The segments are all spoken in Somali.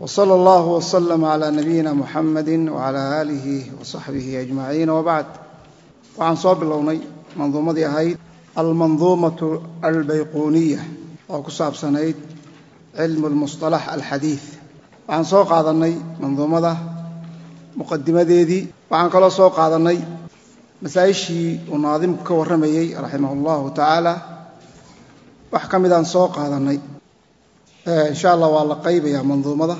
wsala allahu wslm cla nabiyina muxamadi wcala aalihi wasaxbihi ajmaciin wabacd waxaan soo bilownay manduumadii ahayd almanduumatu albayquuniya oo ku saabsanayd cilmu lmusطalax alxadiid waxaan soo qaadannay manduumada muqadimadeedii waxaan kaloo soo qaadannay masaa'ishii uu naadimku ka warramayey raximah allahu tacaala wax ka midaan soo qaadannay insha allah waa la qaybayaa manduumada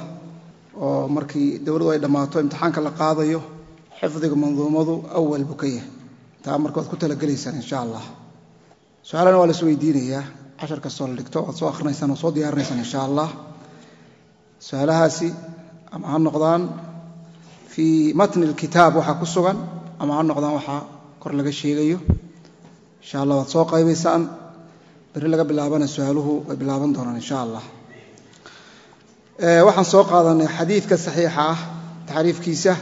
oo markii dowladdu ay dhammaato imtixaanka la qaadayo xifdiga manduumadu awal buu ka yahay. Taa marka waad ku talagelaysaan insha allah su'aalana waa la is weydiinayaa cashar la dhigto waad soo akhrinaysaan oo soo diyaarinaysaan insha allah su'aalahaasi ama ha noqdaan fii matni alkitaab waxaa ku sugan ama ha noqdaan waxaa kor laga sheegayo. Insha allah waad soo qaybaysaan berri laga bilaabana su'aaluhu way bilaaban doonaan insha allah waxaan soo qaadanay xadiidka saxiixa ah taxriifkiisa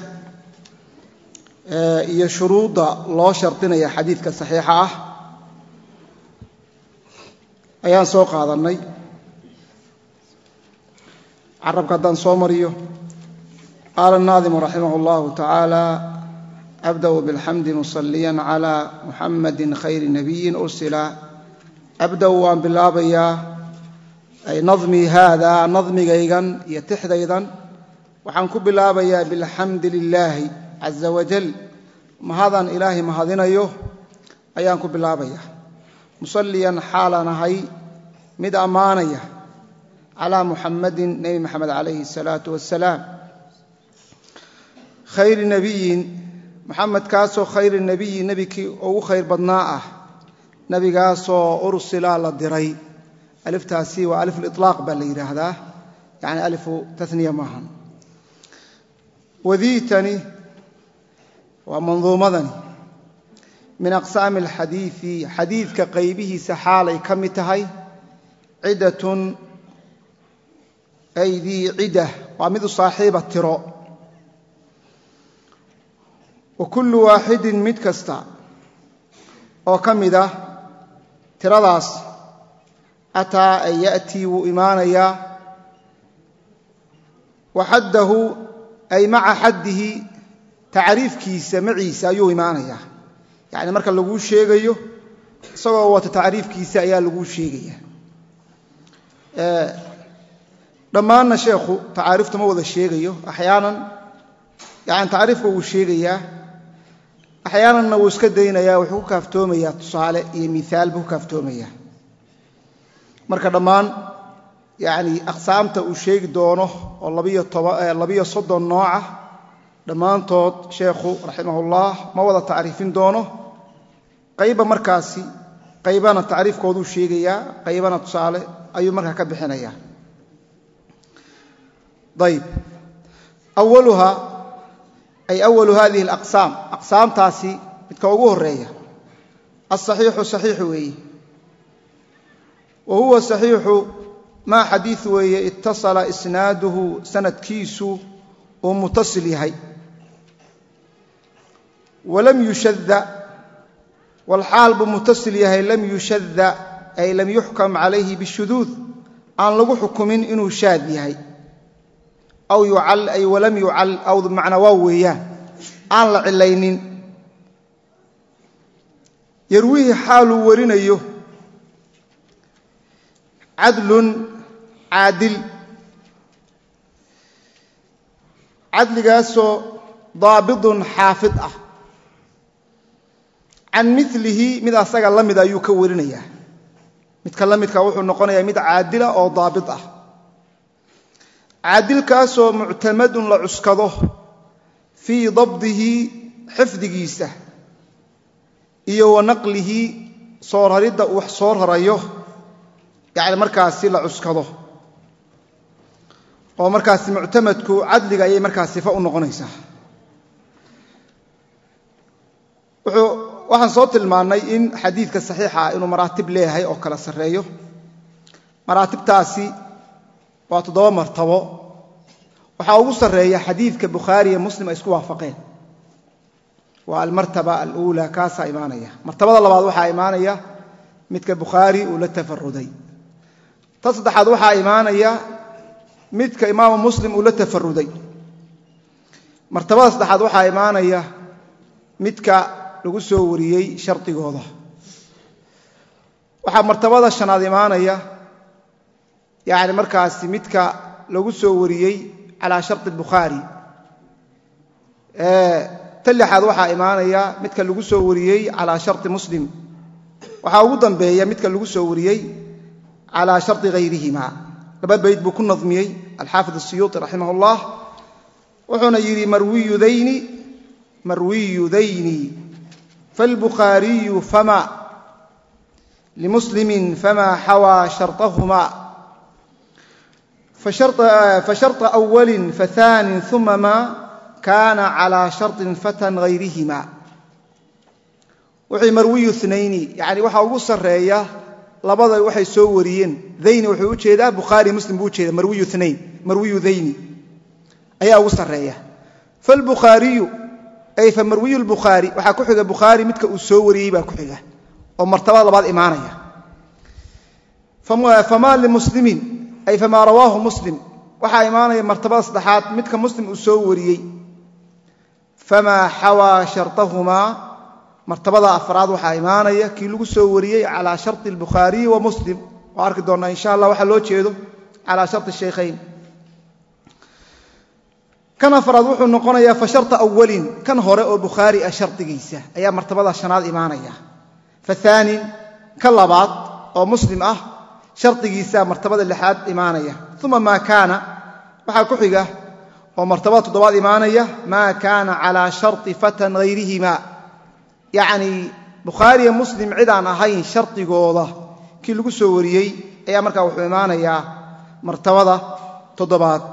iyo shuruudda loo shardinaya xadiidka saxiixa ah ayaan soo qaadannay carabka haddaan soo mariyo qaala الnaadimu raximah اllahu tacaala abdأu bاlxamdi musaliya calى muxamadi khayri nabiyi ursila abda-u waan bilaabayaa ay nadmii haadaa nadmigaygan iyo tixdaydan waxaan ku bilaabayaa bilxamdi lilaahi caza wajal mahadan ilaahay mahadinayo ayaan ku bilaabayaa. Musalliyan xaalaan ahay mid ammaanaya calaa muxamadin nebi maxamed calayhi asalaatu wassalaam khayri nebiyin muxamedkaasoo khayri nebiyi nebikii ugu khayr badnaa ah nebigaasoo ursilaa la diray aliftaasi waa alif liطlaaq baa la yidhaahdaa yani alifu taniya maahan wadiitani waa manduumadani. Min aqsaami alxadiidi xadiidka qaybihiisa xaalay ka mid tahay. Ciddatun ay dii cidda waa midu saaxiiba tiro. Wa kullu waaxidin mid kasta oo ka mid ah tiradaas ataa ay ya'tii wuu imaanayaa wa xaddahu ay maca xaddihi tacriifkiisa maciisa ayuu imaanayaa yacni marka laguu sheegayo isagoo wata tacriifkiisa ayaa laguu sheegaya dhammaanna sheekhu tacaariifta ma wada sheegayo axyaanan yani tacriifka wuu sheegayaa axyaananna wuu iska daynayaa wuxuu ku kaaftoomayaa tusaale iyo miaal buu ku kaaftoomayaa marka dhammaan yani aqsaamta uu sheegi doono oo labiyo soddon nooca dhammaantood sheekhu raximahullah ma wada tacriifin doono. Qayba markaasi qaybana tacriifkooduu sheegayaa qaybana tusaale ayuu markaa ka bixinaya ayb awaluha ay awalu hadihi alaqsaam. Aqsaamtaasi midka ugu horreeya asaxiixu saxiix weeye wa huwa saxiixu maa xadiid weeye itasala isnaaduhu sanadkiisu uu mutasil yahay. Walam yushada walxaal buu mutasil yahay lam yushada ay lam yuxkam calayhi bishuduud aan lagu xukumin inuu shaad yahay. Aw yucal ay walam yucal awd macnaa waa weeyaan aan la cilaynin. Yarwihi xaaluu warinayo cadlun caadil. Cadligaasoo daabidun xaafid ah. Can milihi mid asaga la mida ayuu ka warinayaa midka la midka wuxuu noqonayaa mid caadila oo daabid ah. Caadilkaasoo muctamadun la cuskado fii dabdihi xifdigiisa iyo wa naqlihi soo raridda wax soo rarayo yani markaasi la cuskado oo markaasi muctamadku cadliga ayay markaa sifa u noqonaysaa. Waxaan soo tilmaannay in xadiidka saxiixa ah inuu maraatib leeyahay oo kala sarreeyo. Maraatibtaasi waa toddoba martabo. Waxaa ugu sarreeya xadiidka bukhaariiyo muslim ay isku waafaqeen. Waa almartaba aluulaa kaasaa imaanaya. Martabada labaad waxaa imaanaya midka bukhaari uu la tafaruday ta saddexaad waxaa imaanaya midka imaamu muslim uu la tafaruday martabada saddexaad waxaa imaanaya midka lagu soo wariyey shardigooda waxaa martabada shanaad imaanaya yani markaasi midka lagu soo wariyey calaa shardi bukhaari ta lixaad waxaa imaanaya midka lagu soo wariyey calaa shardi muslim. Waxaa ugu dambeeya midka lagu soo wariyey calaa shardi hayrihima laba bayd buu ku nadmiyey alxaafid asiyuuطi raximah اllah wuxuuna yidhi marwiyudayni marwiyudayni faاlbukhaariyu fama limuslimin fama xawaa sharطahuma fasharطa أwali faثaani ثuma ma kana calى sharطi fatan hayrihima wuxuu marwiyu nayni yani waxaa ugu sarreeya labada waxay soo wariyeen. Dayni wuxuu u jeedaa bukhaari muslim buu ujeeda marwiyu nayn marwiyu dayni ayaa ugu sarreeya. Falbukhaariyu ay fa marwiyu lbukhaari waxaa ku xiga bukhaari midka uu soo wariyey baa ku xiga oo martabada labaad imaanaya. Famaa limuslimin ay famaa rawaahu muslim waxaa imaanaya martabada saddexaad midka muslim uu soo wariyey. Famaa xawaa sharطahumaa martabada afraad waxaa imaanaya kii lagu soo wariyey calaa shari bukhaariyi wa muslim. Oo arki doonaa insha allah waxaa loo jeedo calaa shari shaykhayn. Kan afraad wuxuu noqonayaa fa sharta awalin kan hore oo bukhaari ah shardigiisa ayaa martabada shanaad imaanaya. Fa aani ka labaad oo muslim ah shardigiisaa martabada lixaad imaanaya. Uma maa kaana waxaa ku xiga oo martabada toddobaad imaanaya maa kaana calaa shari fatan hayrihima yacnii bukhaariya muslim cid aan ahayn shardigooda kii lagu soo wariyey ayaa markaa wuxuu imaanayaa martabada toddobaad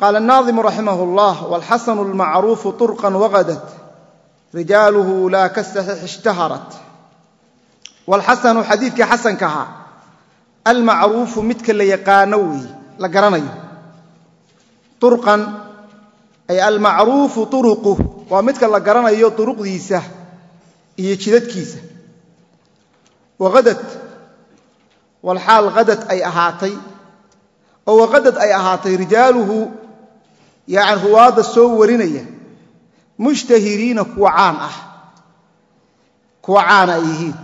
qaala الnaadimu raximah اllah wاlxasanu اlmacruufu طurqan wagadat rijaaluhu laa kasaxiix ishtaharat wاlxasanu xadiidkii xasanka ahaa almacruufu midka la yaqaano weeye la garanayo urqan ay almacruufu uruqu waa midka la garanayo uruqdiisa iyo jidadkiisa. Waadad walxaal hadad ay ahaatay. Oo waqadad ay ahaatay rijaaluhu yani ruwaadda soo warinaya mushtahiriina kuwa ah. Kuwa caana ay yihiin.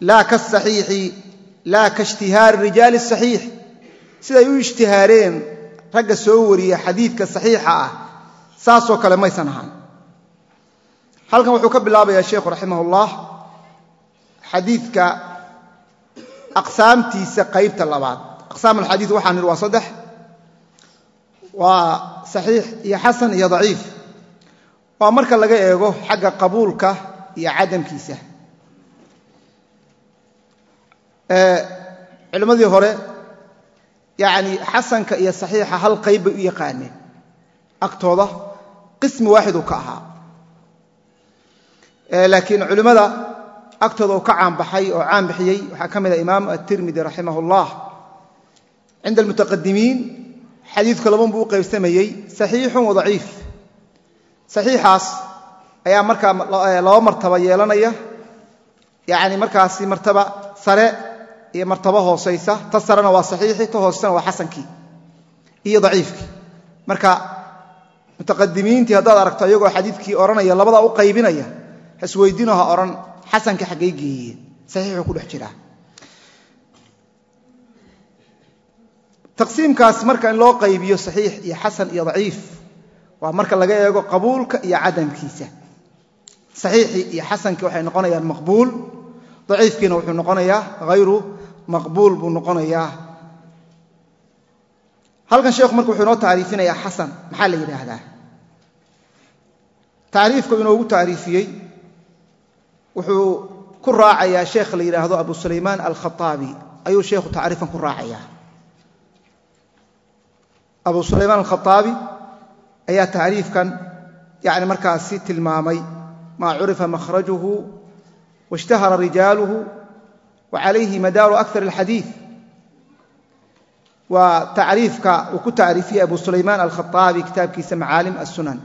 Laa kasaxiixi laa kaishtihaari rijaali saxiix. Siday u ishtihaareen ragga soo wariya xadiidka saxiixa ah saasoo kale maysan ahaan halkan wuxuu ka bilaabayaa sheikhu raximah ullah xadiidka aqsaamtiisa qaybta labaad. Aqsaam alxadiid waxaan nidhi waa saddex waa saxiix iyo xasan iyo daciif. Waa marka laga eego xagga qabuulka iyo cadamkiisa. Culimmadii hore yacni xasanka iyo saxiixa hal qayb bay u yaqaaneen. Agtooda qismi waaxid uu ka ahaa. Laakiin culimmada agtooda uu ka caanbaxay oo caan bixiyey waxaa ka mid a imaam atirmidi raximah اllah cinda almutaqadimiin xadiidku laban buu u qaybsamayey saxiixun wa daciif. Saxiixaas ayaa markaa laba martaba yeelanaya. Yani markaasi martaba sare iyo martaba hoosaysa. Ta sarena waa saxiixii ta hoosena waa xasankii iyo daciifkii. Marka mutaqadimiintii haddaad aragto iyagoo xadiidkii odhanaya labadaa u qaybinaya hasweydiino ha odhan xasankii xaggay geeyeen. Saxiixuu ku dhex jiraa taqsiimkaas marka in loo qaybiyo saxiix iyo xasan iyo daciif waa marka laga eego qabuulka iyo cadamkiisa. Saxiixii iyo xasankii waxay noqonayaan maqbuul daciifkiina wuxuu noqonayaa hayru maqbuul buu noqonayaa. Halkan sheekhu marka wuxuu inoo tacriifinayaa xasan maxaa la yidhaahdaa? Tacriifku inoogu tacriifiyey wuxuu ku raacayaa sheekh la yidhaahdo abu sulaymaan alkhaaabi ayuu sheekhu tacriifkan ku raacayaa. Abu sulaymaan alkhaaabi ayaa tacriifkan yani markaasi tilmaamay maa curifa makhrajuhu waishtahara rijaaluhu wa calayhi madaaru akar alxadiid waa tacriifka uu ku tacriifiyey abu sulaymaan alkhaaabi kitaabkiisa macaalim assunan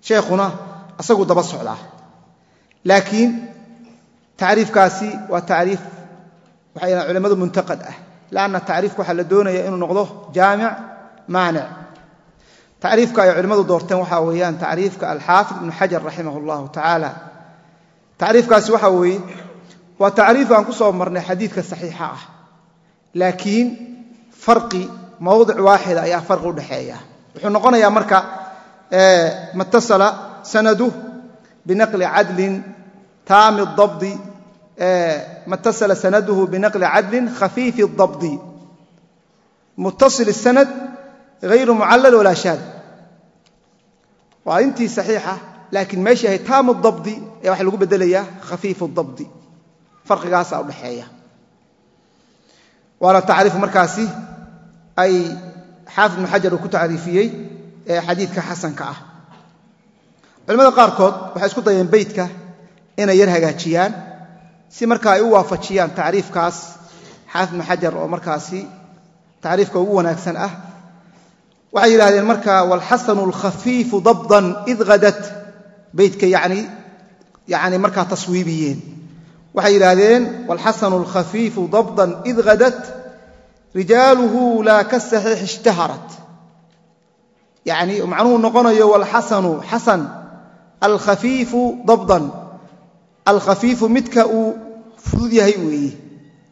sheekhuna asaguu daba socdaa laakiin tacriifkaasi waa tacriif waxay culimmadu muntaqad ah lanna tacriifka waxaa la doonaya inuu noqdo jaamic maanic tacriifka ay culimmadu doorteen waxaa weeyaan tacriifka alxaafid ibnu xajar waa tacriif aan ku soo marnay xadiidka saxiixa ah. Laakiin farqi mowdic waaxida ayaa farqi udhexeeya wuxuu noqonayaa marka matasala sanadu binaqli cadlin taami dabdi matasala sanaduhu binaqli cadlin khafiifi dabdi mutasil sanad hayru mucallal walaa shaad. Waa intii saxiixa laakiin meesha yahay taam dabdi ee waxa lagu bedelayaa khafiifu dabdi farqigaasa udhexeeya waana tacriif markaasi ay xaafid ibnu xajar uu ku tacriifiyey ee xadiidka xasanka ah. Culimmada qaarkood waxay isku dayeen beytka inay yar hagaajiyaan si markaa ay u waafajiyaan tacriifkaas. Xaafid ibnu xajar oo markaasi tacriifka ugu wanaagsan ah waxay yidhahdeen marka wاlxasanu اlkhafiifu dabdan id hadat beytka yani markaa taswiibiyeen waxay yidhaahdeen wاlxasanu اlkhafiifu dabdan id hadat rijaaluhu laa kasaxiix ishtaharat yani macnuhu noqonayo wاlxasanu xasan alkhafiifu dabdan alkhafiifu midka uu fudud yahay weeye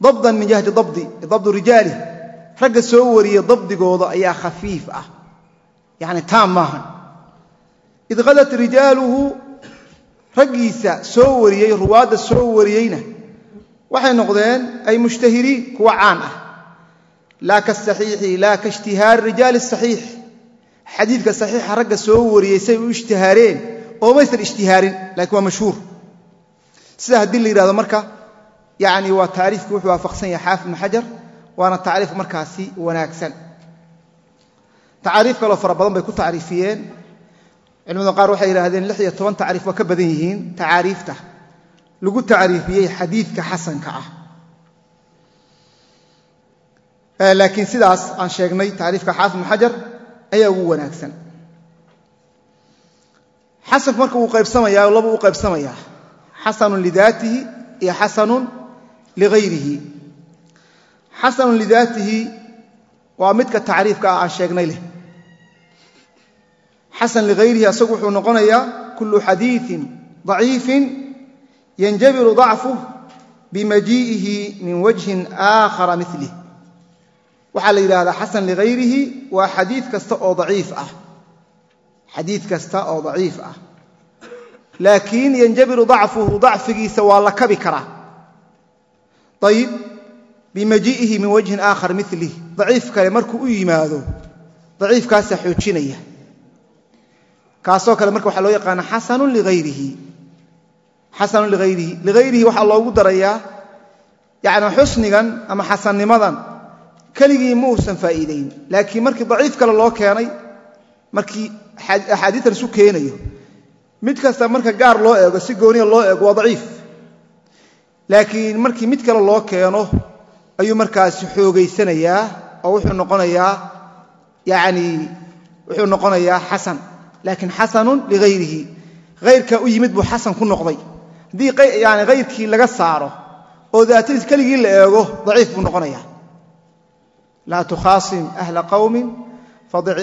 dabdan min jihati dabdi dabdu rijaali ragga soo wariya dabdigooda ayaa khafiif ah yani taam maahan id hadat rijaaluhu raggiisa soo wariyey ruwaadda soo wariyeyna waxay noqdeen ay mushtahiriin kuwa caan ah. Laa kasaxiixi laa kaishtihaari rijaali saxiix. Xadiidka saxiixa ragga soo wariyey say u ishtihaareen oo maysan ishtihaarin lakiin waa mashhuur. Sida haddii la yidhahdo marka yani waa taariifkii wuxuu waafaqsan yahay xaafid ibnu xajar waana tacriif markaasi wanaagsan. Tacaariif kaloo fara badan bay ku tacriifiyeen culimada qaar waxay yidhaahdeen lix iyo toban tacriif waa ka badan yihiin. Tacaariifta lagu tacriifiyey xadiidka xasanka ah. Laakiin sidaas aan sheegnay tacriifka xaafid xajar ayaa ugu wanaagsan. Xasanku marka wuu qaybsamayaa laba u qaybsamayaa. Xasanun lidaatihi iyo xasanun ligayrihi xasanun lidaatihi waa midka tacriifka ah aan sheegnay leh xasan liayrihi asagu wuxuu noqonayaa kulu xadiiin daciifin yanjabiru dacfuh bimajii'ihi min wajhin aakhara milih waxaa la yidhahdaa xasan liayrihi waa xadii kasta oo aciif ah. Xadiid kasta oo daciif ah. Laakiin yanjabiru dacfuhu dacfigiisa waa la kabi karaa. Ayib bimajii'ihi min wajhin aakhar milih daciif kale markuu u yimaado daciifkaasaa xoojinaya kaasoo kale marka waxaa loo yaqaana xasanun liayrihi xasanun lighayrihi lighayrihi waxaa loogu darayaa yani xusnigan ama xasannimadan keligii ma uusan laakiin markii daciif kale loo keenay markii axaadiitan isu keenayo mid kasta marka gaar loo eego si gooniya loo eego waa daciif. Laakiin markii mid kale loo keeno ayuu markaasi xoogaysanayaa oo wuxuu noqonayaa yani wuxuu noqonayaa xasan laakiin xasanun ligayrihi hayrkaa u yimid buu xasan ku noqday. Haddii yani hayrkii laga saaro oo daatadiis keligii la eego daciif buu noqonayaa laa tukhaasim ahla qawmin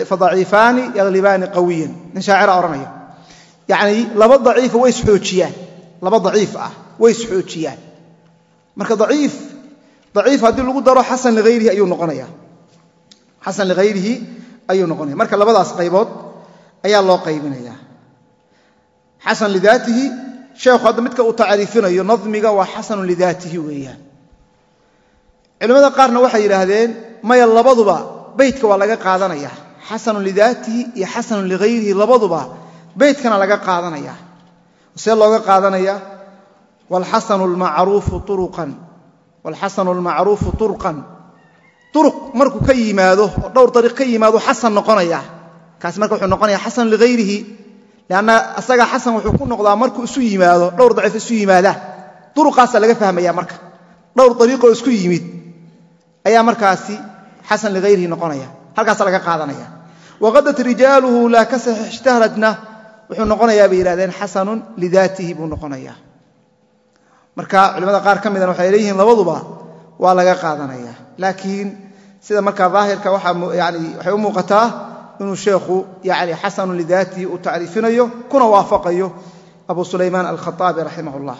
fadaciifaani yaglibaani qawiyan. Nin shaacira odhanaya yacni laba daciifa ah way isxoojiyaan. Marka daciif daciif haddii lagu daro xasan lighayrihi ayuu noqonaya. Xasan lighayrihi ayuu noqonaya. Marka labadaas qaybood ayaa loo qaybinaya xasan lidaatihi sheekhu hadda midka uu tacriifinayo nadmiga waa xasanun lidaatihi weeyaan. Culimmada qaarna waxay yidhaahdeen maya labaduba beytka waa laga qaadanaya. Xasanun lidaatihi iyo xasanun lighayrihi labaduba beytkana laga qaadanaya. See looga qaadanaya wlxasanu lmacruufu uruqan waalxasanu almacruufu turqan. Uruq markuu ka yimaado oo dhowr dariiq ka yimaado xasan noqonaya kaasi marka wuxuu noqonaya xasan lighayrihi lanna asaga xasan wuxuu ku noqdaa markuu isu yimaado dhowr daciif isu yimaada. Uruqaasaa laga fahmaya marka. Dhowr dariiqoo isku yimid ayaa markaasi xasan lighayrihi noqonaya halkaasa laga qaadanaya. Waqadat rijaaluhu laa kasax ishtahradna wuxuu noqonayaa bay yidhahdeen xasanun lidaatihi buu noqonaya marka culimmada qaar ka midana waxay leeyihiin labaduba waa laga qaadanaya. Laakiin sida markaa daahirka waxay u muuqataa inuu sheekhu yani xasanu lidaatihi uu tacriifinayo kuna waafaqayo abu sulaymaan alkhaaabi raximah ullah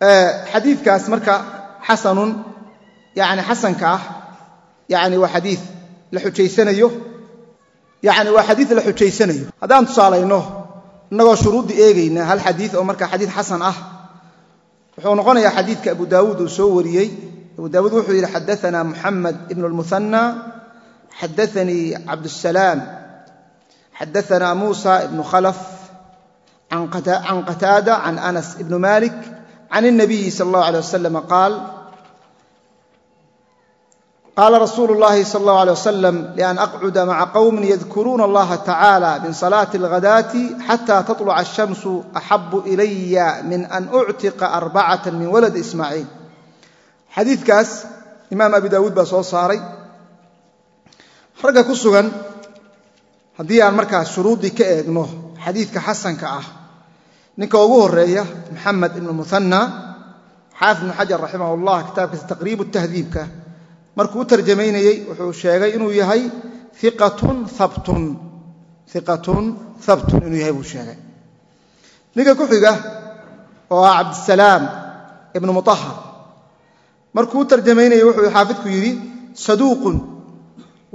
eh, xadiikaas marka xasanun yani xasanka ah yani waa xadii la xujaysanayo yani waa xadii la xujaysanayo. Haddaan tusaalayno innagoo shuruuddii eegayna hal xadii oo marka xadii xasan ah wuxuu noqonayaa xadiidka abu daawuud uu soo wariyey. Abu daawuud wuxuu yidhi xadaana muxamed ibn lmuhana xadaanii cabdالsalaam xadaana muusa ibnu khalf can qataada can anas ibn malik can الnabiyi sal اllah alيه wasalam qaal qaala rasuulu اllahi sal اllah alيه wasalam lian aqcuda maca qowmi yadkuruuna allaha tacaalى min salaati اlghadaati xata taطluca الshamsu axabu ilaya min an uctiqa arbacata min walad ismaaciil xadiidkaas imaam abi daawuud baa soo saaray ragga ku sugan haddii aan markaas shuruuddii ka eegno xadiidka xasanka ah ninka ugu horreeya maxamed ibnu muhanna xaafid ibnu xajar raximah اllah kitaabkiisa taqriibu tahdiibka markuu u tarjamaynayey wuxuu sheegay inuu yahay iqatun habtun iqatun habtun inuu yahay buu sheegay. Ninka ku xiga oo ah cabdisalaam ibnu muطahar markuu u tarjamaynayey wuxuu xaafidku yidhi saduuqun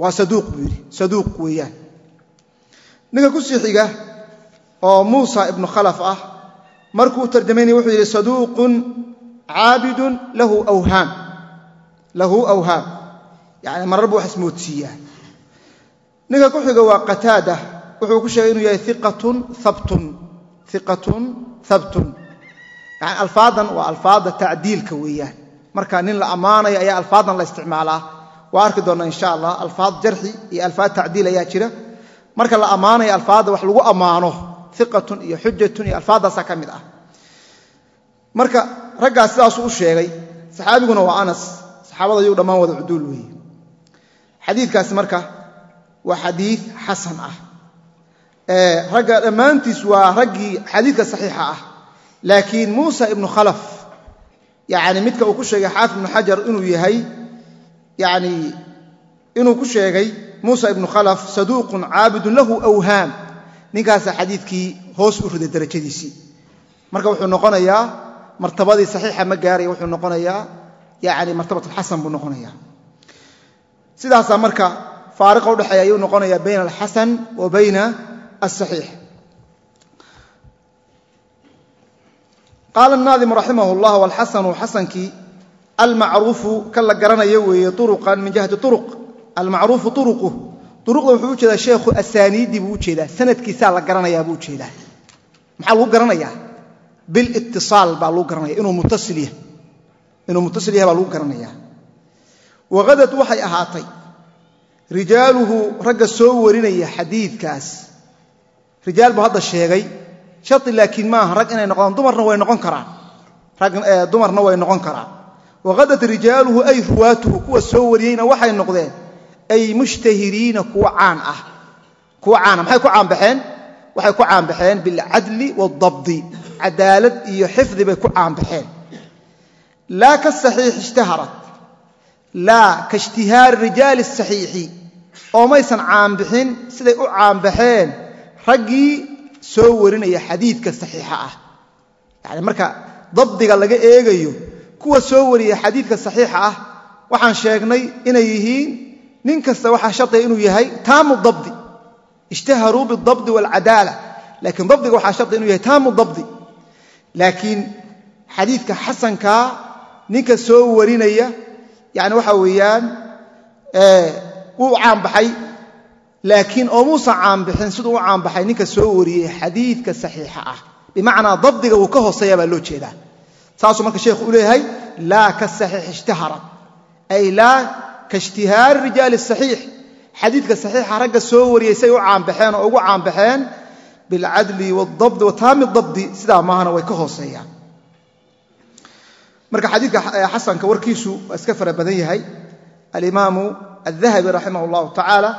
waa saduuq buu yidhi. Saduuq weeyaan. Ninka ku sii xiga oo muusa ibnu khalaf ah markuu u tarjamaynayey wuxuu yidhi saduuqun caabidun lahu awhaam. Lahu awhaam. Yani marar wax ismoodsiiyaa ninka ku xiga waa qataada. Wuxuu ku sheegay inuu yahay iqatun habtun iqatun habtun yani alfaadan waa alfaadda tacdiilka weeyaan. Marka nin la ammaanayo ayaa alfaadan la isticmaalaa waa arki doonnaa insha allah alfaad jarxi iyo alfaad tacdiil ayaa jira. Marka la ammaanayo alfaadda wax lagu ammaano iqatun iyo xujatun iyo alfaaddaasaa ka mid ah. Marka raggaas sidaasuu u sheegay saxaabiguna waa anas. Saxaabada yuu dhammaan wada cuduul weeye xadiidkaasi marka waa xadiid xasan ah. Ragga dhammaantiis waa raggii xadiidka saxiixa ah. Laakiin muusa ibnu khalaf yani midka uu ku sheegay xaafid ibnu xajar inuu yahay yani inuu ku sheegay muusa ibnu khalaf saduuqun caabidun lahu awhaam ninkaasaa xadiidkii hoos u riday darajadiisii marka wuxuu noqonayaa martabadii saxiixa ma gaaraya wuxuu noqonayaa yani martabat alxasan buu noqonaya sidaasaa marka faariqa udhexeeya ayuu noqonayaa bayna alxasan wa bayna asaxiix qaala naadim raximah llah walxasanu almacruufu ka la garanayo weeye uruqan min jihati uruq almacruufu uruqu uruqda wuxuu u jeedaa sheekhu asaaniidii buu u jeedaa. Sanadkiisaa la garanayaa buu u jeedaa maxaa lagu garanayaa? Bilitiصaal baa lagu garanaya inuu muttasil yahay. Baa lagu garanayaa. Wahadad waxay ahaatay. Rijaaluhu ragga soo warinaya xadiidkaas. Rijaal buu hadda sheegay. Shari laakiin maaha rag inay noqdaan. Dumarna way noqon karaan. Dumarna way noqon karaan wahadad rijaaluhu ay ruwaatuhu kuwa soo wariyeyna waxay noqdeen ay mushtahiriina kuwa caan ah kuwa caana maxay ku caanbaxeen waxay ku caanbaxeen bilcadli waaldabdi cadaalad iyo xifdi bay ku caanbaxeen laa kasaxiix ishtaharat laa kaishtihaari rijaali asaxiixi oo maysan caanbixin siday u caanbaxeen raggii soo warinaya xadiidka saxiixa ah yani marka dabdiga laga eegayo kuwa soo wariya xadiidka saxiixa ah waxaan sheegnay inay yihiin nin kasta waxaa shardiga inuu yahay taamu dabdi ishtaharuu biاdabdi wاlcadaala laakiin dabdiga waxaa shardiga inuu yahay taamu dabdi. Laakiin xadiidka xasankaa ninka soo warinaya yani waxa weeyaan wuu caanbaxay. Laakiin oo muusan caanbixin siduu u caanbaxay ninka soo wariyey xadiidka saxiixa ah. Bimacnaa dabdiga wuu ka hooseeya baa loo jeedaa saasuu marka sheekhu u leeyahay laa kasaxiix ishtaharat ay laa kaishtihaari rijaali saxiix. Xadiidka saxiixa ragga soo wariyey say u caanbaxeen oo ugu caanbaxeen bilcadli waaldabdi wa taami dabdi sidaa maahana way ka hooseeyaan. Marka xadiidka xasanka warkiisu iska fara badan yahay alimaamu aldahabi raximah اllahu tacaala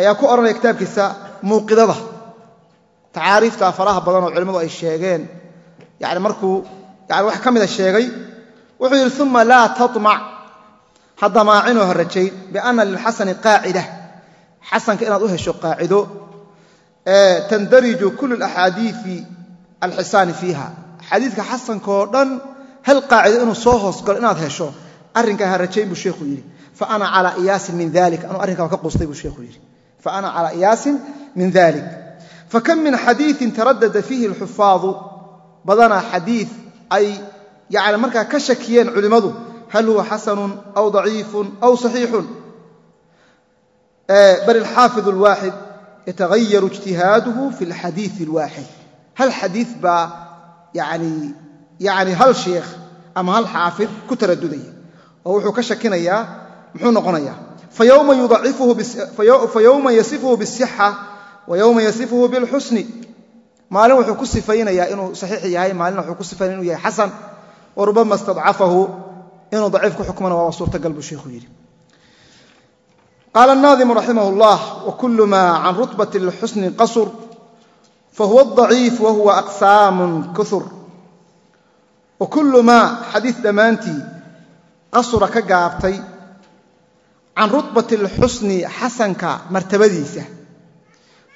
ayaa ku odhanaya kitaabkiisa muuqidada tacaariifta faraha badan oo culimmadu ay sheegeen. Yani markuu yani wax ka mida sheegay wuxuu yidhi uma laa taطmac ha damaacinoo ha rajayn bianna lilxasani qaacida xasanka inaad u hesho qaacido tandariju kulu axaadiii alxisaani fiiha. Xadiidka xasankaoo dhan hal qaacido inuu soo hoosgalo inaad hesho arrinkaa ha rajayn buu sheekhu yidhi. Faana calaa iyaasin min dalik anuu arrinkaa ka quustay buu sheekhu yidhi. Faana calaa iyaasin min dalik fakam min xadiiin taradada fiihi alxufaadu? Badanaa xadii ay yani markaa ka shakiyeen culimmadu hal huwa xasanun aw daciifun aw saxiixun. Bal ilxaafid alwaaxid yatagayaru ijtihaaduhu fi alxadiii alwaaxid. Hal xadii baa yani hal sheekh ama hal xaafid ku taradudaya oo wuxuu ka shakinayaa muxuu noqonayaa fayowma yasifuhu bisixa wa yowma yasifuhu bilxusni maalin wuxuu ku sifaynayaa inuu saxiix yahay maalina wuxuu ku sifaynaya inuu yahay xasan wa rubama istadcafahu inuu daciif ku xukmana waa suurtagal buu sheikhu yidhi qaala الnaadimu raximah اllah wkul ma can rutbat اlxusni qasur fahuwa الضaciif wahuwa aqsaamu kuhur wakul maa xadiid dhammaantii qasura ka gaabtay can rutbati اlxusni xasanka martabadiisa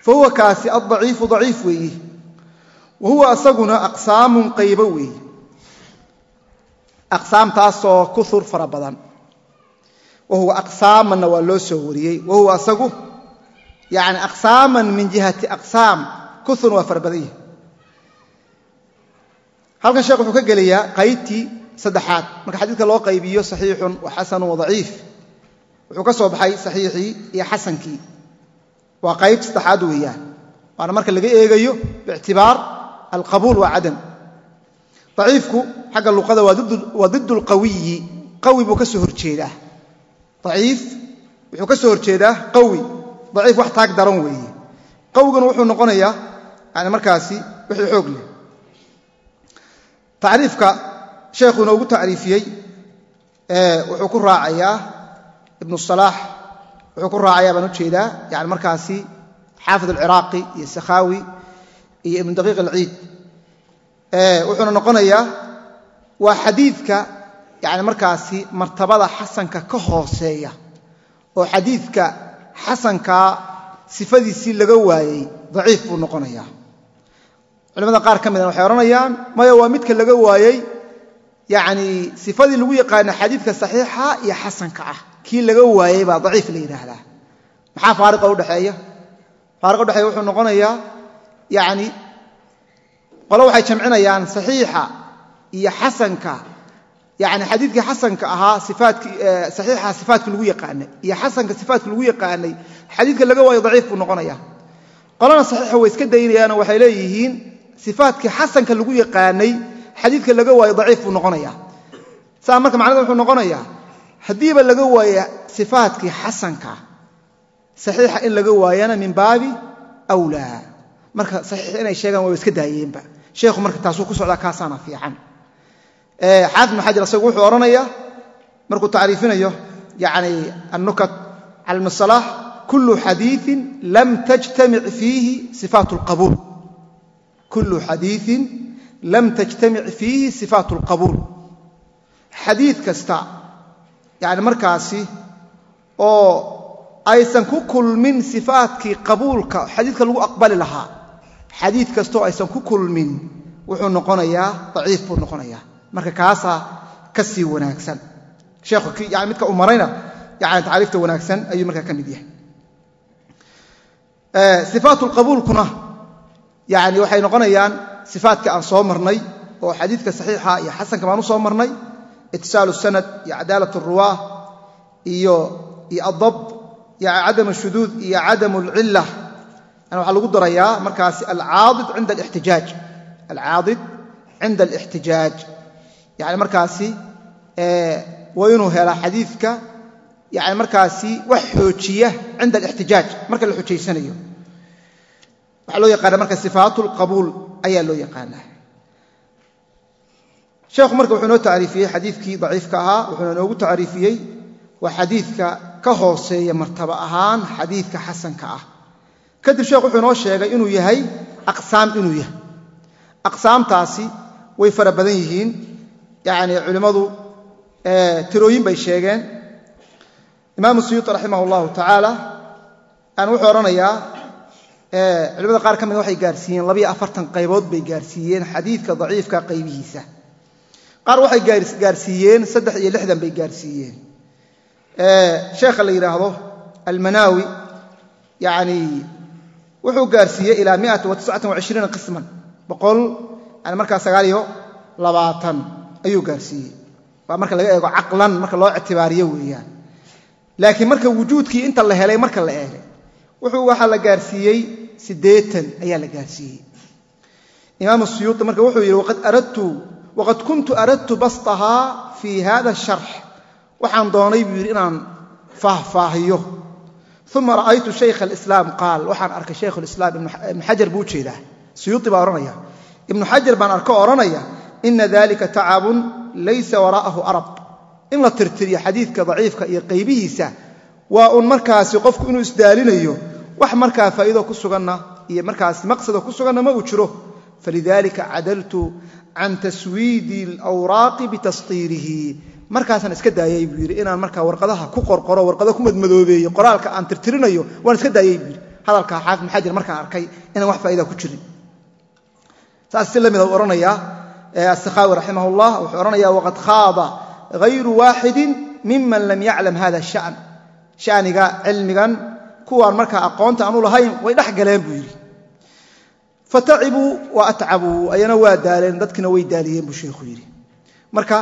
fahuwa kaasi aldaciifu daciif weeye wa huwa asaguna aqsaamun qaybo weeye aqsaamtaasoo kuhur fara badan. Wa huwa aqsaamanna waa loo soo wariyey. Wa huwa asagu yani aqsaaman min jihati aqsaam kuhurna waa fara badan yahi halkan sheekh wuxuu ka gelayaa qaybtii saddexaad. Marka xadiidka loo qaybiyo saxiixun wa xasanun wa daciif. Wuxuu ka soo baxay saxiixii iyo xasankii alqabuul waa cadam daciifku xagga luqada waa did lqawiyi qawi buu ka soo horjeedaa daciif wuxuu ka soo horjeedaa qawi daciif wax taag daran weeye qawiguna wuxuu noqonayaa yani markaasi wixii xoog leh tacriifka sheekhu inoogu tacriifiyey wuxuu ku raacayaa ibnu salaax wuxuu ku raacayaa markaasi xaafid alciraaqi iyo iyo ibnu daqiiq alciid wuxuuna noqonayaa waa xadiidka yani markaasi martabada xasanka ka hooseeya oo xadiidka xasankaa sifadiisii laga waayey daciif buu noqonayaa. Culimada qaar ka midana waxay odhanayaan maya waa midka laga waayey yani sifadii lagu yaqaana xadiidka saxiixa iyo xasanka ah. Kii laga waayey baa daciif la yidhaahdaa. Maxaa faariqa udhexeeya faariqa udhexeeya wuxuu noqonayaa yani qole waxay jamcinayaan saxiixa iyo xasanka. Yani xadiidkii xasanka ahaa saxiixa sifaatka lagu yaqaanay iyo xasanka sifaatka lagu yaqaanay xadiidka laga waayo daciif buu noqonaya qolana saxiixa way iska daynayaanoo waxay leeyihiin sifaatkii xasanka lagu yaqaanay xadiidka laga waayo daciif buu noqonaya saa marka macnada wuxuu noqonayaa haddiiba laga waaya sifaatkii xasanka saxiixa in laga waayana min baabi wlaa marka saxiix inay sheegaan waa iska daayeenba. Sheekhu marka taasuu ku socdaa kaasaana fiican. Xaafid ibn xajar wuxuu odhanayaa markuu tacriifinayo yani annukat cala kullu xadiiin lam tajtamic fiihi sifaat اlqabuul kullu xadiiin lam tajtamic fiihi sifaat اlqabuul xadiid kasta yani markaasi oo aysan ku kulmin sifaatkii qabuulka xadiidka lagu aqbali lahaa xadiid kastaoo aysan ku kulmin wuxuu noqonayaa daciif buu noqonayaa. Marka kaasaa ka sii wanaagsan. Sheekhu yani midka uu yani tacriifta wanaagsan ayuu markaa ka mid yahay. Sifaatu lqabuulkuna yani waxay noqonayaan sifaatka aan soo marnay oo xadiidka saxiixa iyo xasanka baan u soo marnay itisaalu sanad iyo cadaalat اruwaah iyo adab cadam shuduud iyo cadam اlcila waxaa lagu darayaa markaasi alcaadid cinda alixtijaaj. Alcaadid cinda alixtijaaj. Yani markaasi waa inuu helaa xadiidka yani markaasi wax xoojiya cinda alixtijaaj marka la xujaysanayo waxaa loo yaqaana marka sifaat اlqabuul ayaa loo yaqaanaa. Sheekhu marka wuxuu noo tacriifiyey xadiidkii daciifka ahaa wuxuuna noogu tacriifiyey waa xadiidka ka ahaan xadiidka xasanka ah kadib sheekh wuxuu inoo sheegay inuu yahay aqsaam inuu yahay. Aqsaamtaasi way fara badan yihiin. Yani culimmadu tirooyin bay sheegeen. Imaamu suyuuti raximah allahu tacaala aan wuxuu odhanayaa culimada qaar ka mida waxay gaarsiiyeen labiyo afartan qaybood bay gaarsiiyeen xadiidka daciifka qaybihiisa. Qaar waxay gaarsiiyeen saddex iyo lixdan bay gaarsiiyeen. Sheekha la yidhaahdo almanaawi yani wuxuu gaarsiiyey ilaa qisman ayuu gaarsiiyey. Waa marka laga eego caqlan marka loo ictibaariyo weeyaan. Laakiin marka wujuudkii inta la helay marka la eegay wuxuu waxaa la gaarsiiyey siddeetan ayaa la gaarsiiyey. Imaamu suyuuti marka wuxuu yidhi waqad kuntu aradtu bastahaa fii hada sharx. Waxaan doonay buu yidhi inaan faahfaahiyo uma ra'aytu shaykha alislaam qaal waxaan arkay shaykhu lislaam ibnu xajar buu u jeedaa suyuuti baa odhanaya ibnu xajar baan arko odhanaya ina dalika tacabun laysa waraa'ahu arab in la tirtiriyo xadiidka daciifka iyo qaybihiisa waa un markaasi qofku inuu isdaalinayo wax markaa faa'iido ku suganna iyo markaas maqsado ku suganna ma uu jiro falidalika cadaltu can taswiidi alawraaqi bitastiirihi markaasaan iska daayay buu yidhi inaan markaa warqadaha ku qorqoro warqado ku madmadoobeeyo qoraalka aan tirtirinayo waan iska daayay buu yidhi. Hadalka xaafid ibn xajar markaan arkay inaan wax faa'iida ku jirin. Saas si la mida uu odhanayaa asakhaawi raximah ullah wuxuu odhanayaa waqad khaada hayru waaxidin miman lam yaclam hada shan shaniga cilmigan kuwaan markaa aqoonta aanu lahayn way dhex galeen buu yidhi. Fatacibuu wa atcabuu ayana waa daaleen dadkina way daaliyeen buu sheikhu yidhi. Marka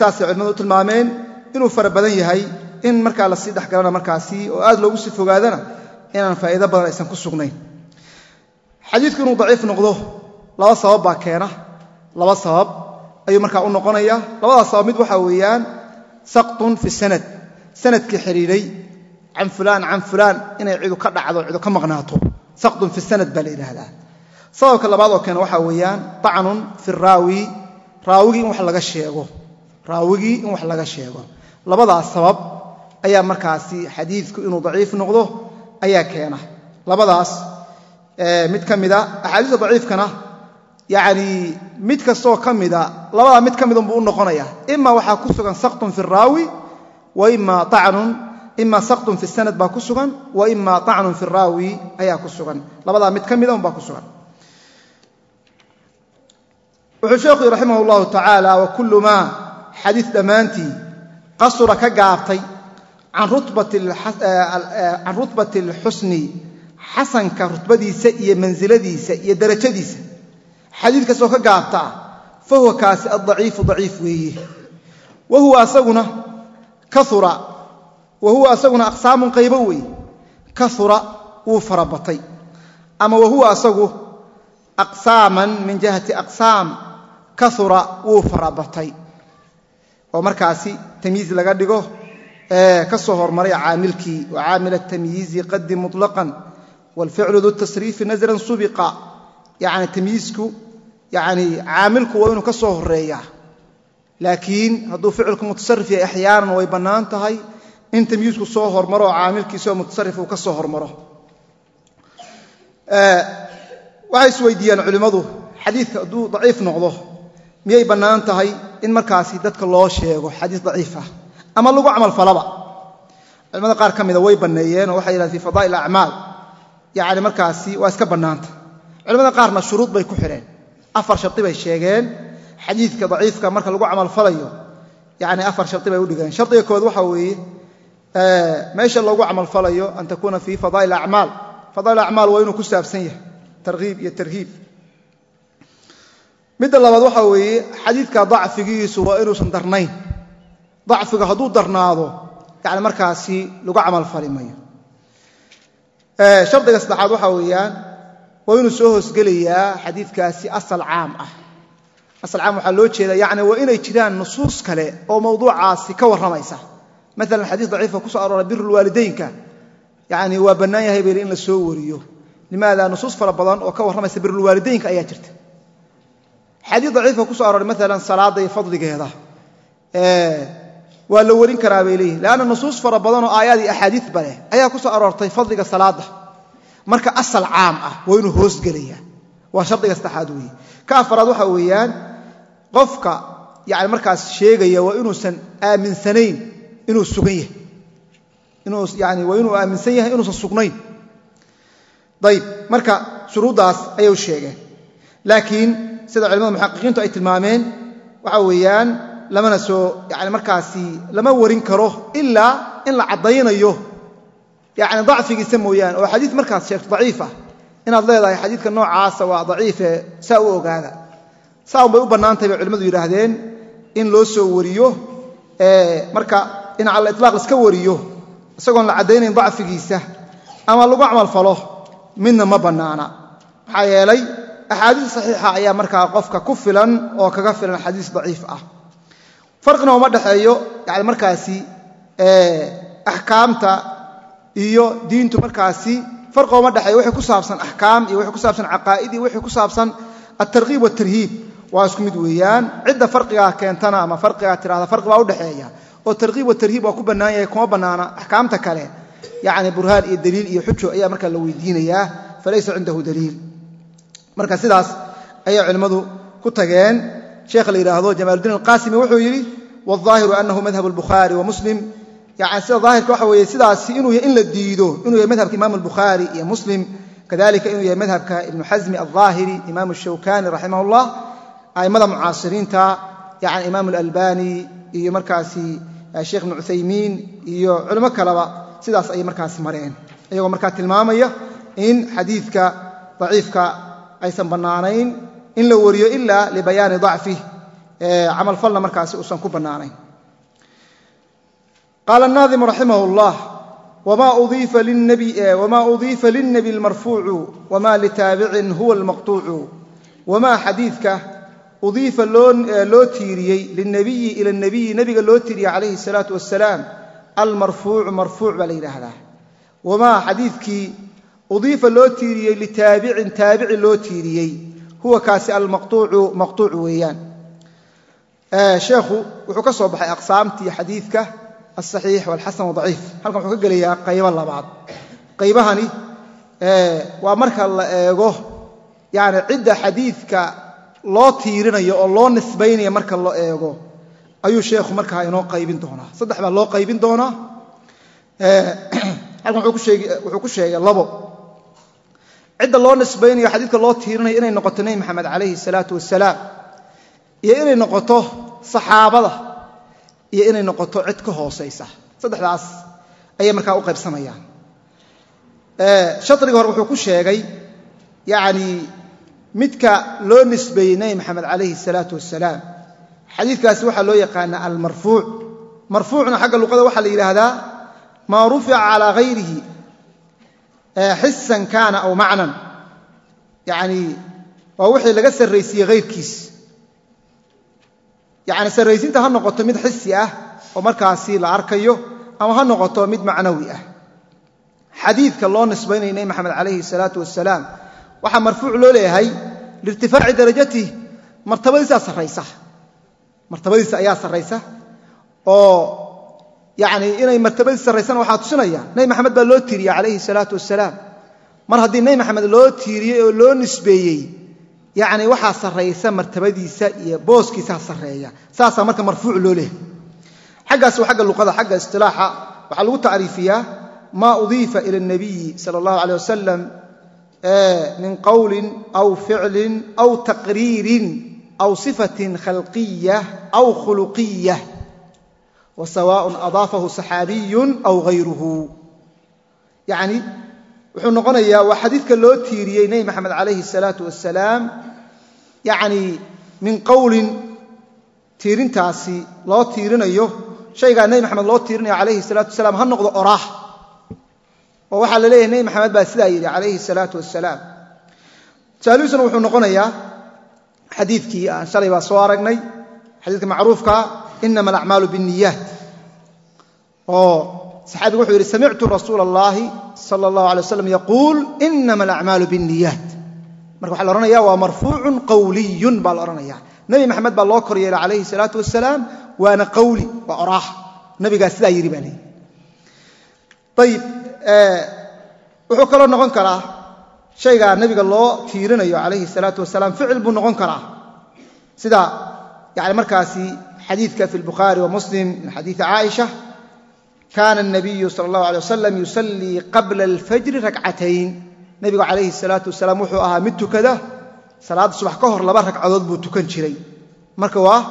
saasay culimadu u tilmaameen inuu fara badan yahay in markaa la sii dhexgalana markaasi oo aad loogu sii fogaadana inaan faa'iido badan aysan ku sugnayn. Xadiidku inuu daciif noqdo laba sabab baa keena. Laba sabab ayuu markaa u noqonaya. Labadaas sabab mid waxaa weeyaan saqtun fi sanad. Sanadkii xidhiidhay can fulaan can fulaan inay cidu ka dhacdo cidu ka maqnaato. Saqtun fi sanad baa la yidhaahdaa. Sababka labaad oo keena waxaa weeyaan dacnun fi raawi. Raawigii in wax laga sheego raawigii in wax laga sheego. Labadaas sabab ayaa markaasi xadiidku inuu daciif noqdo ayaa keena. Labadaas mid ka mida axaadiista daciifkana yacnii mid kastoo ka mida labadaa mid ka midunbuu u noqonaya. Ima waxaa ku sugan saqtun fi raawi wa ima acnun ima saqtun fi sanad baa ku sugan wa ima acnun fi raawi ayaa ku sugan. Labadaa mid ka mida unbaa ku sugan. Wuxuu sheekhu raximah اllahu tacaala wa kullu maa xadiid dhammaantii qasura ka gaabtay can rutbati اlxusni xasanka rutbadiisa iyo mansiladiisa iyo darajadiisa. Xadiid kastoo ka gaabta ah fa huwa kaasi addaciifu daciif weeye. Wa huwa asaguna kaura wa huwa asaguna aqsaamun qaybo weeye. Kaura wuu farabatay ama wa huwa asagu aqsaaman min jihati aqsaam kaura wuu farabatay oo markaasi tamyiiz laga dhigo ka soo hormaray caamilkii wa caamil atamyiizi qadim muطlaqan wاlficlu du tasriifi nasran subiqa. Yani tamyiizku yani caamilku waa inuu ka soo horeeyaa laakiin hadduu ficilku mutasarif yahay axyaanan way bannaan tahay in tamyiizku soo hormaro oo caamilkiisoo mutasarif uu ka soo hormaro. Waxay isweydiiyaan culimmadu xadiidka hadduu daciif noqdo miyay bannaan tahay in markaasi dadka loo sheego xadiis daciif ah ama lagu camalfalaba culimada qaar ka mida way banneeyeen oo waxay yidhahdeen fadaa'il acmaal yacni markaasi waa iska bannaanta. Culimada qaarna shuruud bay ku xidheen. Afar shardi bay sheegeen. Xadiidka daciifka marka lagu camalfalayo yacni afar shardi bay u dhigeen. Shardiga kood waxaa weeye meesha loogu camalfalayo an takuuna fii fadaa'il acmaal fadaa'il acmaal waa inuu ku saabsan yahay tarhiib iyo tarhiib midda labaad waxaa weeye xadiidka dacfigiisu waa inuusan darnayn. Dacfiga hadduu darnaado yani markaasi lagu camalfali mayo shardiga saddexaad waxaa weeyaan waa inuu soo hoosgelayaa xadiidkaasi asal caam ah. Asal caam waxaa loo jeeda yani waa inay jiraan nusuus kale oo mawduucaasi ka warramaysa. Maalan xadiis daciifa ku soo arooray birulwaalidaynka. Yani waa bannaan yahay bayli in la soo wariyo. Limaada nusuus fara badan oo ka warramaysa birulwaalidaynka ayaa jirta xadiis daciifa ku so arooray maalan salaadda iyo fadligeeda waa la warin karaa bay leeyihiin leanna nusuus fara badan oo aayaad iyo axaadiisba leh ayaa ku soo aroortay fadliga salaadda. Marka asal caam ah waa inuu hoosgelayaa waa shardiga saddexaad weeye. Ka afaraad waxaa weeyaan qofka yani markaas sheegaya waa inuusan aaminsanayn inuu sugan yahay. Yani waa inuu aaminsan yahay inuusan sugnayn. Ayb marka shuruuddaas ayay sheegeen. Laakiin sida culimada muxaqiqiintu ay tilmaameen waxa weeyaan lamana soo yani markaasi lama warin karo ilaa in la caddaynayo yani dacfigiisa mooyaane oo xadiid markaas sheegto daciif ah. Inaad leedahay xadiidka noocaasa waa daciife saa u ogaada. Saa un bay u bannaantahay bay culimmadu yidhaahdeen in loo soo wariyo marka in cala ilaaq iska wariyo isagoon la caddaynayn dacfigiisa ama lagu camalfalo midna ma bannaana. Maxaa yeelay axaadiis saxiixa ayaa markaa qofka ku filan oo kaga filan xadiis daciif ah. Farqina uma dhexeeyo yani markaasi axkaamta iyo diintu markaasi farqi uma dhexeeyo wixii ku saabsan axkaam iyo wixii ku saabsan caqaa'id iyo wixii ku saabsan altarghiib waltarhiib waa isku mid weeyaan. Cidda farqigaa keentana ama farqigaa tirahda farqi baa udhexeeya oo targhiib watarhiib waa ku bannaan yahay kuma bannaana. Axkaamta kale yacni burhaan iyo daliil iyo xujo marka sidaas ayay culimmadu ku tageen sheekha la yidhaahdo jamaaludiin alqaasimi wuxuu yidhi waالظaahiru anahu madhab اlbukhaari wa muslim yani sida daahirka waxa weeye sidaasi inuu in la diido inuu yahay madhabka imam اlbukhaari iyo muslim kadalika inuu yahay madhabka ibnu xasmi alظaahiri imam الshawkani raximah اllah a'immada mucaasiriinta yani imam اlalbani iyo markaasi sheekh ibnu cuthaymiin iyo culimo kaleba sidaas ayay markaasi mareen iyagoo markaa tilmaamaya in xadiidka daciifka aysan bannaanayn in la wariyo ila libayaani dacfih camalfalna markaasi uusan ku bannaanayn qaala الnaadimu raximah اllah wma udiifa lilnebi اlmarfuucu wma litaabicin huwa اlmaqطuucu wma xadiidka udiifa loo tiiriyey lilnabiyi ila اnebiyi nebiga loo tiiriyey calayhi الsalaaةu wasalaam almarfuucu marfuuc baa la yidhaahdaa wamaa xadiidkii udiifa loo tiiriyey litaabicin taabici loo tiiriyey huwa kaasi almaquucu maquuc weeyaan sheekhu wuxuu ka soo baxay aqsaamtii xadiidka asaxiix walxasan wadaciif halkan wuxuu ka gelayaa qaybo labaad qaybahani waa marka la eego yani cidda xadiidka loo tiirinayo oo loo nisbaynaya marka la eego ayuu sheekhu markaa inoo qaybin doonaa saddex baa loo qaybin doonaa halkan wuxuu ku sheegay labo cidda loo nisbaynayo xadiidka loo tiirinayo inay noqoto nebi maxamed calayhi salaatu wasalaam iyo inay noqoto saxaabada iyo inay noqoto cid ka hoosaysa. Saddexdaas ayay markaa u qaybsamayaan. Eh, Shariga hore wuxuu ku sheegay yani midka loo nisbeeyey nebi maxamed calayhi salaatu wasalaam xadiidkaasi waxaa loo yaqaanaa almarfuuc marfuucna xagga luqada waxaa la yidhaahdaa maa rufica calaa hayrihi xisan kaana aw macnan. Yani waa wixii laga sarraysiiyey hayrkiis yani sarraysinta ha noqoto mid xisi ah oo markaasi la arkayo ama ha noqoto mid macnawi ah. Xadiidka loo nisbaynaya nebi maxamed calayhi الsalaatu wasalaam waxaa marfuuc loo leeyahay liirtifaaci darajatih martabadiisaa sarraysa. Martabadiisa ayaa sarraysa oo yani inay martabadiis sarraysana waxaa tusinaya nebi maxamed baa loo tiiriyey calayhi الsalaatu wasalaam mar haddii nebi maxamed loo tiiriyey oo loo nisbeeyey yani waxaa sarraysa martabadiisa iyo booskiisaa sarreeya saasaa marka marfuuc loo leehay xaggaas waa agga luqada xagga isilaaxa waxaa lagu tacriifiyaa ma udiifa ila الnabiyi salى اllahu alيه wasalam min qowlin aw ficlin aw taqriirin aw sifatin khalqiya aw khuluqiya wa sawaaء adaafahu saxaabiyu aw hayruhu yani wuxuu noqonayaa waa xadiidka loo tiiriyey nebi maxamed calayhi الsalaatu wasalaam yani min qowlin tiirintaasi loo tiirinayo shaygaa nebi maxamed loo tiirinayo calayhi الsalaatu wasalaam ha noqdo oraah oo waxaa la leeyahay nebi maxamed baa sidaa yidhi calayhi الsalaatu wasalaam saaliisuna wuxuu noqonayaa xadiidkii aan shalay baa soo aragnay xadiidka macruufkaa inama alacmaalu biاniyaat oo saxaabigu wuxuu yidhi samictu rasuula اllahi salى اllahu alay waslam yaquul inama alacmaalu biاniyaat marka waxa la ohanaya waa marfuucun qawliyun baa la odhanaya nebi maxamed baa loo kor yeelay calayhi الsalaatu wasalaam waana qawli waa oraah nabigaa sidaa yidhi baa leeyihi ayib wuxuu kaloo noqon karaa shaygaa nebiga loo tiirinayo calayhi الsalaatu wasalaam ficil buu noqon karaa sida yani markaasi xadiidka fi اlbukhaari wa muslim min xadiidi caaisha kaana الnabiyu salى اllahu alay wasalam yusallii qabla اlfajri rakcatayn nebigu calayhi الsalaatu wasalaam wuxuu ahaa mid tukada salaadda subax ka hor laba ragcadood buu tukan jiray marka waa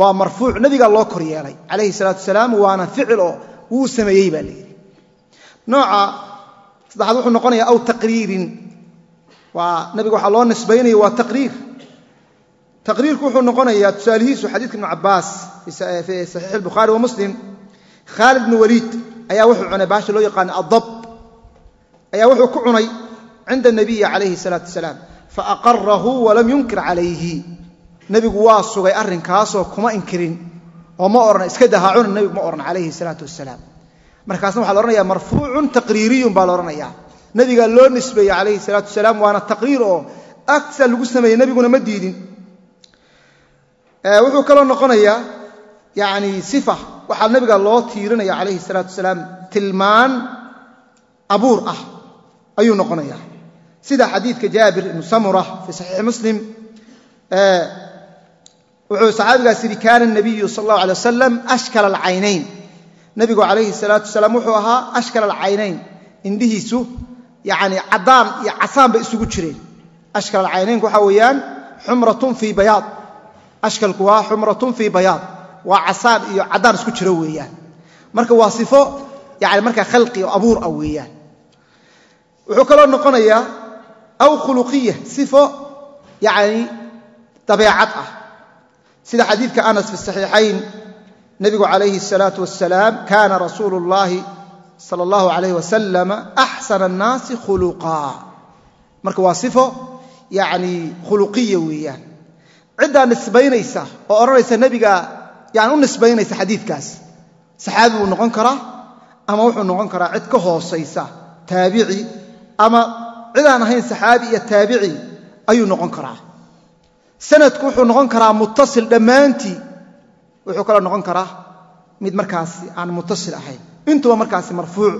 waa marfuuc nebigaa loo kor yeelay calayhi الsalaatu wasalaam waana ficil oo wuu sameeyey baa la yidhi nooca saddexaad wuxuu noqonaya aw taqriirin waa nabiga waxaa loo nisbaynaya waa taqriir taqriirku wuxuu noqonayaa tusaalihiisu xadiidka ibnu cabaas fii saxiix albukhaari wa muslim khaalid bnu waliid ayaa wuxuu cunay baasha loo yaqaana addab ayaa wuxuu ku cunay cinda nabiyi calayhi salaatu wasalaam faaqarahu walam yunkir calayhi nebigu waa sugay arrinkaasoo kuma inkirin oo ma odhan iska dahaa cuna nebigu ma odhan calayhi salaatu wasalaam. Markaasna waxaa la odhanaya marfuucun taqriiriyun baa la odhanayaa nebigaa loo nisbeeyey calayhi salaatu wasalaam waana taqriir oo agsa lagu sameeyey nebiguna ma diidin. Wuxuu kaloo noqonayaa yani sifa waxaa nebiga loo tiirinaya calayhi salaatu wasalaam tilmaan abuur ah ayuu noqonaya sida xadiidka jaabir ibnu samura fii saxiixi muslim wuxuu saxaabigaas yidhi kaana nabiyu sal allahu alay wasalam ashkala alcaynayn. Nebigu calayhi salaatu wasalaam wuxuu ahaa ashkala alcaynayn indhihiisu yani caddaan iyo casaan bay isugu jireen. Ashkal alcaynaynku waxaa weeyaan xumratun fii bayaad. Ashkalku waa xumratun fii bayaad waa casaan iyo caddaan isku jiro weeyaan marka waa sifo yani markaa khalqi oo abuur ah weeyaan wuxuu kaloo noqonayaa aw khuluqiya sifo yani dabeecad ah sida xadiidka anas fi saxiixayn nebigu calayhi الsalaatu wasalaam kaana rasuulu اllahi sala allahu alayh wasalam axsana annaasi khuluqaa marka waa sifo yani khuluqiya weeyaan ciddaa nisbaynaysa oo odhanaysa nebiga yani u nisbaynaysa xadiidkaas. Saxaabi buu noqon karaa ama wuxuu noqon karaa cid ka hoosaysa taabici ama cidaan ahayn saxaabi iyo taabici ayuu noqon karaa. Sanadku wuxuu noqon karaa muttasil dhammaantii. Wuxuu kaloo noqon karaa mid markaasi aan muttasil ahayn. Intuba markaasi marfuuc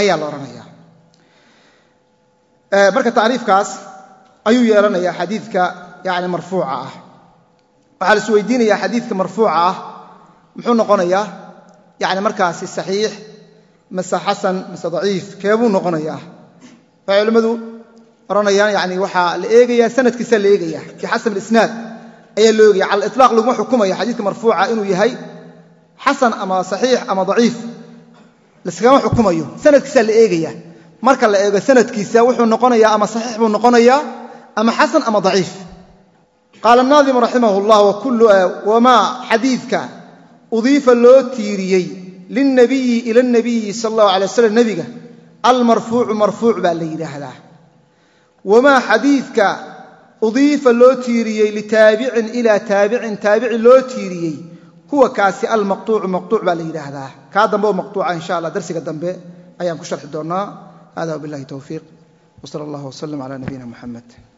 ayaa la odhanaya marka tacriifkaas ayuu yeelanaya xadiidka yani marfuuca ah waxaa la is weydiinaya xadiidka marfuuca ah. Muxuu noqonayaa yani markaasi saxiix mase xasan mase daciif keebuu noqonayaa? Waxay culimmadu odhanayaan yani waxaa la eegaya sanadkiisa la eegaya fii alisnaad ayaa loo eegaya cala aliطlaaq laguma xukumaya xadiidka marfuuca inuu yahay xasan ama saxiix ama daciif. Laskagama xukumayo sanadkiisaa la eegaya marka la eego sanadkiisa wuxuu noqonayaa ama saxiix buu noqonayaa ama xasan ama daciif qaala naadim raximah llah wamaa eh, xadiidka udiifa loo tiiriyey lilnabiyi ila nabiyi sal allahu alay waslam nebiga almarfuucu marfuuc baa la yidhaahdaa. Wamaa xadiidka udiifa loo tiiriyey litaabicin ilaa taabicin taabici loo tiiriyey huwa kaasi almaqtuucu maqtuuc baa la yidhaahdaa. Kaa dambe oo maqtuuca insha allah darsiga dambe ayaan ku sharxi doonnaa. Hada wabilahi towfiiq wsal allah wslm ala nabiyina muxamed